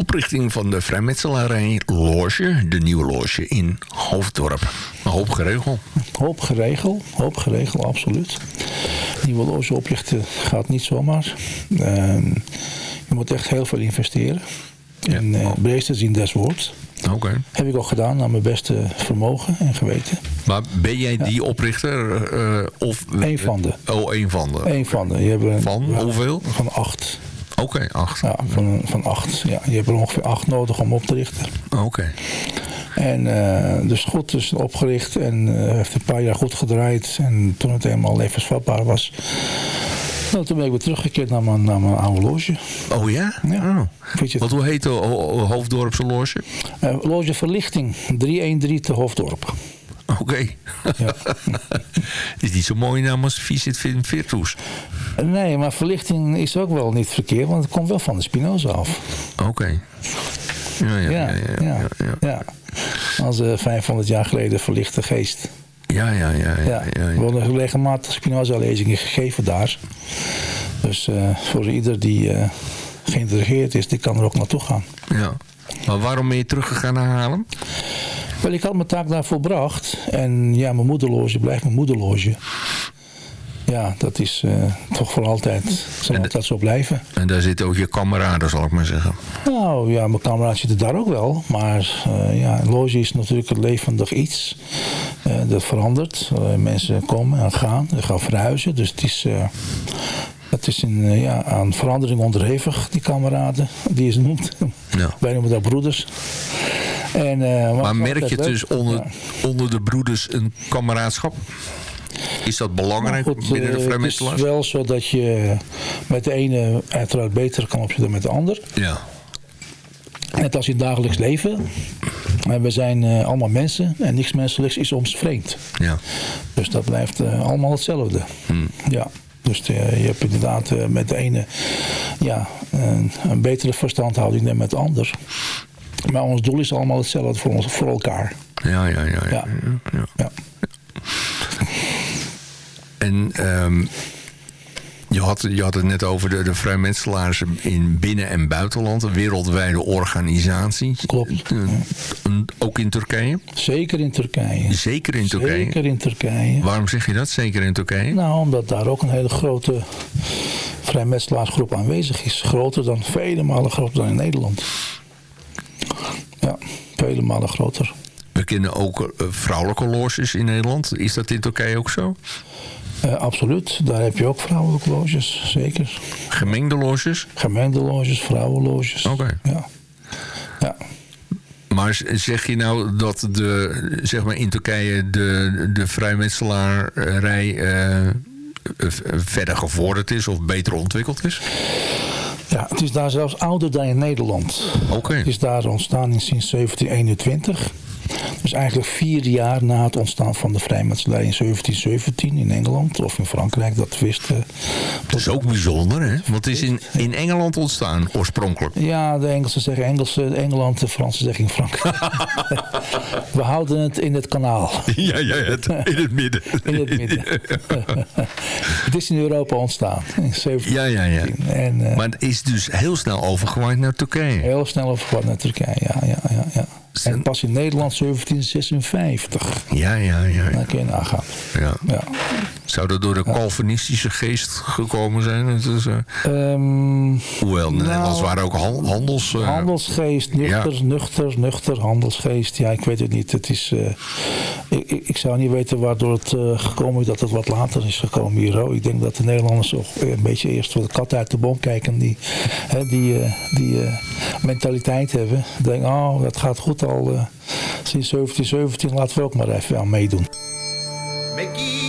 Oprichting van de vrijmetselarij Loge. De nieuwe Loge in Hoofddorp. Een hoop geregeld. Hoop geregeld, hoop geregeld, absoluut. Nieuwe loge oprichten gaat niet zomaar. Ehm, je moet echt heel veel investeren. In uh, breedste zin des woords. Oké. Heb ik ook gedaan naar mijn beste vermogen en geweten. Maar ben jij die oprichter? Uh, of, Eén van de. Oh, één van de. Eén van de. Je hebt een, van hoeveel? Van acht. Oké, acht. Ja, van, van acht. Ja, je hebt er ongeveer acht nodig om op te richten. Oké. En uh, dus goed is opgericht en uh, heeft een paar jaar goed gedraaid. En toen het helemaal levensvatbaar was, nou, toen ben ik weer teruggekeerd naar mijn, naar mijn oude loge. Oh ja? Ja. Oh. Wat hoe heet de Hoofddorpse loge? Uh, loge Verlichting, 313 te Hoofddorp. Oké. Okay. Ja. *laughs* is niet zo mooi naam als Visit Virtus. Nee, maar verlichting is ook wel niet verkeerd, want het komt wel van de Spinoza af. Oké. Okay. Ja ja ja, ja, ja, ja. Als uh, 500 jaar geleden verlichte geest. Ja, ja, ja. ja, ja. We worden regelmatig Spinoza-lezingen gegeven daar. Dus uh, voor ieder die uh, geïnteresseerd is, die kan er ook naartoe gaan. Ja. Maar waarom ben je teruggegaan naar Haarlem? Wel, ik had mijn taak daar volbracht. En ja, mijn moederloge blijft mijn moederloge. Ja, dat is uh, toch voor altijd, zal altijd zo blijven. En daar zitten ook je kameraden, zal ik maar zeggen. Nou ja, mijn kameraden zitten daar ook wel. Maar uh, ja, een loge is natuurlijk een levendig iets. Uh, dat verandert. mensen komen en gaan. Ze gaan verhuizen. Dus het is... Het is een, ja, aan verandering onderhevig, die kameraden, die je ze noemt. Ja. *laughs* Wij noemen dat broeders. En, uh, maar merk je dus onder, ja. onder de broeders een kameraadschap? Is dat belangrijk goed, binnen de vrijmetselaars? Het is wel zo dat je met de ene uiteraard beter kan opzitten dan met de ander. Ja. Net als in het dagelijks leven. We zijn uh, allemaal mensen en niks menselijks is ons vreemd. Ja. Dus dat blijft uh, allemaal hetzelfde. Hmm. Ja. Dus uh, je hebt inderdaad uh, met de ene ja, een, een, betere verstandhouding dan met de ander. Maar ons doel is allemaal hetzelfde voor, ons, voor elkaar. Ja, ja, ja. ja, ja. ja. ja. En um, je, had, je had het net over de, de vrijmetselaars in binnen- en buitenland. Een wereldwijde organisatie. Klopt. Uh, ook in Turkije? Zeker in Turkije. Zeker in Turkije? Zeker in Turkije. Waarom zeg je dat? Zeker in Turkije? Nou, omdat daar ook een hele grote vrijmetselaarsgroep aanwezig is. Groter dan, vele malen groter dan in Nederland. Ja, vele malen groter. We kennen ook uh, vrouwelijke loges in Nederland. Is dat in Turkije ook zo? Uh, absoluut. Daar heb je ook vrouwelijke loges, zeker. Gemengde loges? Gemengde loges, vrouwenloges. Oké. Okay. Ja. ja. Maar zeg je nou dat de, zeg maar in Turkije de, de vrijmetselarij uh, verder gevorderd is of beter ontwikkeld is? Ja, het is daar zelfs ouder dan in Nederland. Oké. Okay. Het is daar ontstaan in sinds 1721. Dus eigenlijk vier jaar na het ontstaan van de vrijmetselarij in 1717 in Engeland of in Frankrijk, dat wist. Uh, dat is ook bijzonder, hè? Want het is in, in Engeland ontstaan oorspronkelijk. Ja, de Engelsen zeggen Engels, Engeland, de Fransen zeggen Frankrijk. *laughs* We houden het in het kanaal. Ja, ja het, in het midden. *laughs* in het midden. *laughs* het is in Europa ontstaan in 1717. Ja, ja, ja. En, uh, maar het is dus heel snel overgewaaid naar Turkije. Heel snel overgewaaid naar Turkije, ja, ja, ja. ja. En pas in Nederland 1756. Ja, ja, ja. Dan kun je nagaan. Ja. ja. Zou dat door de Calvinistische geest gekomen zijn? Het is, uh... um, Hoewel, nou, Nederlands waren ook handels... Uh... Handelsgeest, nuchter, ja. nuchter, nuchter, handelsgeest. Ja, ik weet het niet. Het is, uh, ik, ik, ik, zou niet weten waardoor het gekomen is dat het wat later is gekomen hier. Oh. Ik denk dat de Nederlanders ook een beetje eerst voor de kat uit de boom kijken. Die, hè, die, die mentaliteit hebben. Denk, oh, dat gaat goed al uh, sinds 1717. Laten we ook maar even aan meedoen. met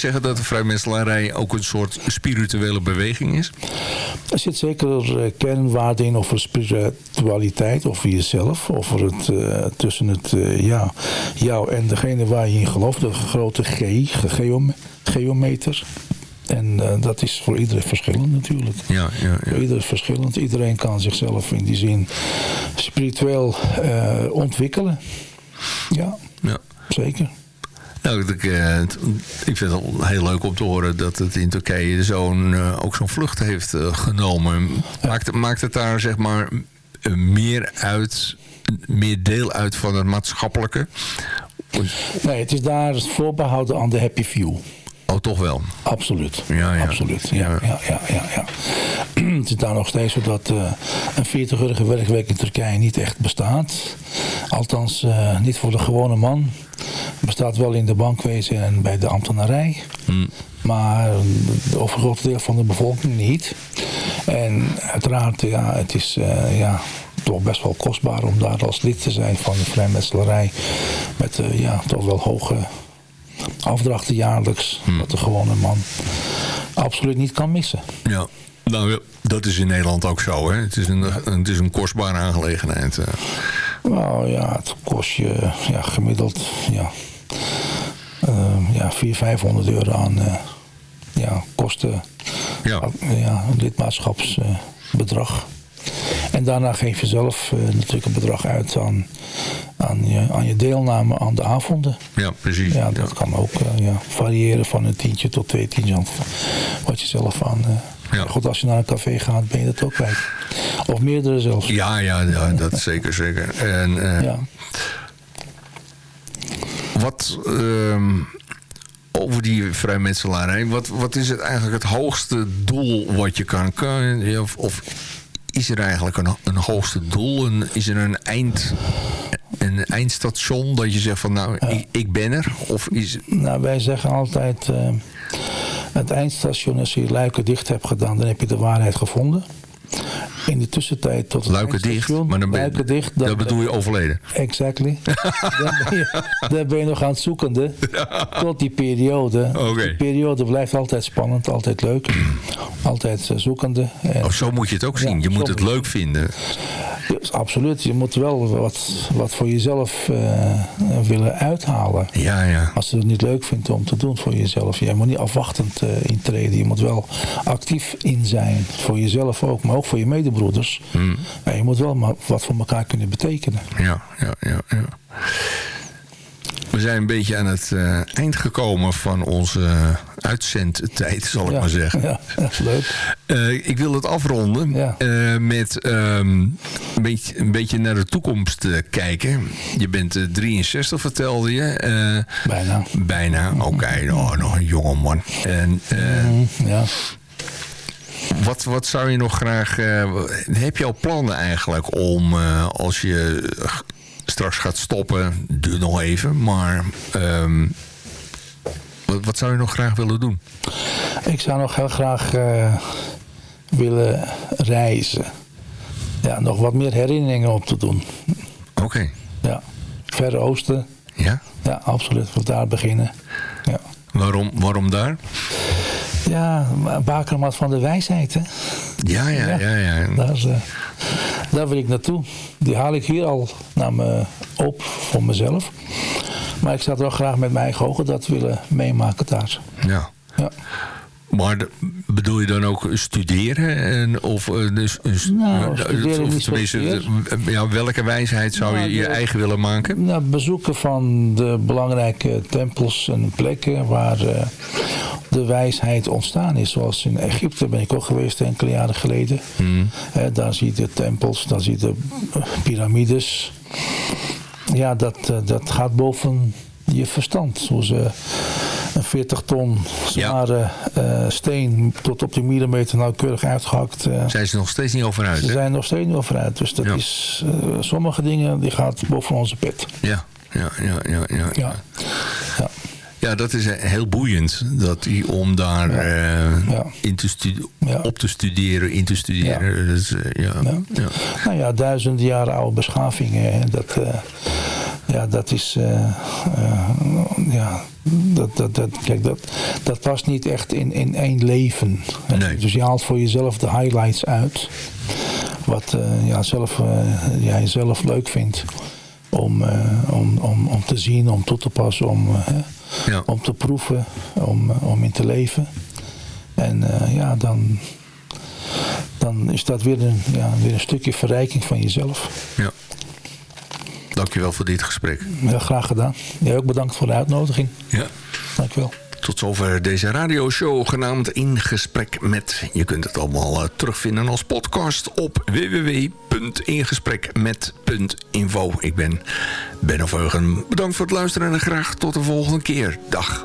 zeggen dat de vrijmetselarij ook een soort spirituele beweging is? Er zit zeker uh, kernwaarde in over spiritualiteit, over jezelf, over het uh, tussen het uh, ja, jou en degene waar je in gelooft, de grote G, geom, geometer. En uh, dat is voor iedereen verschillend natuurlijk. Ja, ja, ja. Voor iedereen verschillend. Iedereen kan zichzelf in die zin spiritueel uh, ontwikkelen. Ja, ja, zeker. Nou, ik, uh, ik vind het heel leuk om te horen dat het in Turkije zo'n ook zo'n vlucht heeft genomen. Maakt, maakt het daar zeg maar meer uit, meer deel uit van het maatschappelijke? Nee, het is daar voorbehouden aan de happy view. Oh, toch wel? Absoluut. Ja, ja. Absoluut. Ja, ja, ja, ja, ja. *clears throat* Het is daar nog steeds zo dat uh, een 40-urige werkweek in Turkije niet echt bestaat. Althans, uh, niet voor de gewone man. Bestaat wel in de bankwezen en bij de ambtenarij. Mm. Maar het overgrote deel van de bevolking niet. En uiteraard, ja, het is uh, ja, toch best wel kostbaar om daar als lid te zijn van de vrijmetselarij. Met ja, toch wel hoge afdrachten jaarlijks. Hmm. Dat de gewone man absoluut niet kan missen. Ja, nou dat is in Nederland ook zo. Hè? Het, is een, het is een kostbare aangelegenheid. Nou ja, het kost je ja, gemiddeld ja, uh, ja, 400, 500 euro aan uh, ja, kosten. Ja. ja lidmaatschapsbedrag. En daarna geef je zelf uh, natuurlijk een bedrag uit aan, aan, je, aan je deelname aan de avonden. Ja, precies. Ja, dat kan ook uh, ja, variëren van een tientje tot twee tientjes. Wat je zelf aan... Ja. God, als je naar een café gaat, ben je dat ook kwijt. Of meerdere zelfs. Ja, ja, ja dat zeker, zeker. En, ja. Wat... Uh, over die vrijmetselarij. Wat, wat is het eigenlijk het hoogste doel wat je kan... kan of, of is er eigenlijk een, een hoogste doel? Een, is er een, eind, een eindstation dat je zegt van nou, ik, ik, ben er? Of is... Nou, wij zeggen altijd, uh, het eindstation als je luiken dicht hebt gedaan, dan heb je de waarheid gevonden. In de tussentijd tot het luiken dicht, maar dan ben, luiken dicht, dan, dat bedoel je overleden. Exactly. *laughs* dan, ben je, dan ben je nog aan het zoekende tot die periode. Okay. Die periode blijft altijd spannend, altijd leuk. altijd zoekende. En, oh, zo moet je het ook zien. Ja, je moet het leuk vinden. Dus absoluut. Je moet wel wat, wat voor jezelf uh, willen uithalen. Ja, ja. Als je het niet leuk vindt om te doen voor jezelf. Je moet niet afwachtend uh, intreden. Je moet wel actief in zijn. Voor jezelf ook, maar ook voor je medebroeders. Ja, je moet wel maar wat voor elkaar kunnen betekenen. Ja, ja, ja. ja. We zijn een beetje aan het uh, eind gekomen van onze uitzendtijd, zal ik ja, maar zeggen. Ja, *laughs* dat is leuk. Uh, ik wil het afronden ja. met um, een, beetje, een beetje naar de toekomst kijken. Je bent 63, vertelde je. bijna. Bijna, oké. Okay. Oh, nog een jonge man. En, mm, ja. Wat, wat zou je nog graag... heb je al plannen eigenlijk om als je straks gaat stoppen, duur nog even. Maar um, wat, wat, zou je nog graag willen doen? Ik zou nog heel graag uh, willen reizen. Ja, nog wat meer herinneringen op te doen. Oké. Okay. Ja, Verre Oosten. Ja? Ja, absoluut. We daar beginnen. Ja. Waarom, waarom daar? Ja, bakermat van de wijsheid, hè? Ja, ja, ja. ja, ja. Daar, is, uh, daar wil ik naartoe. Die haal ik hier al naar me op voor mezelf. Maar ik zou wel graag met mijn eigen ogen dat willen meemaken daar. Ja. ja. Maar bedoel je dan ook studeren? En, of dus, dus, nou, studeren of niet tenminste, ja, welke wijsheid zou nou, je je eigen willen maken? Nou, bezoeken van de belangrijke tempels en plekken waar uh, de wijsheid ontstaan is. Zoals in Egypte ben ik ook geweest enkele jaren geleden. Hmm. Daar zie je de tempels, daar zie je de piramides. Ja, dat, uh, dat gaat boven je verstand. Hoe ze een 40 ton zware ja. uh, steen tot op de millimeter nauwkeurig uitgehakt. Uh, zijn ze nog steeds niet over uit? Ze hè? zijn nog steeds niet over uit. Dus dat ja. is uh, sommige dingen die gaat boven onze pet. Ja, ja, ja, ja. ja. ja. ja. Ja, dat is heel boeiend. Dat die, om daar ja. uh, ja. in te ja. op te studeren, in te studeren. Dus, uh, ja. Nou ja, duizenden jaren oude beschavingen. Dat, uh, ja, dat is. eh, eh, ja, dat, dat, dat, kijk, dat, dat past niet echt in, in één leven. Nee. Dus je haalt voor jezelf de highlights uit. Wat eh, ja, zelf, jij zelf leuk vindt. Om, om, om, om te zien, om toe te passen, om, Ja. om te proeven, om, om in te leven. En ja, dan, dan is dat weer een, ja, weer een stukje verrijking van jezelf. Ja. Dankjewel voor dit gesprek. Heel graag gedaan. Jij ook bedankt voor de uitnodiging. Ja. Dankjewel. Tot zover deze radioshow genaamd In Gesprek Met. Je kunt het allemaal eh, terugvinden als podcast op www.ingesprekmet.info. Ik ben Benno Veugen. Bedankt voor het luisteren en graag tot de volgende keer. Dag.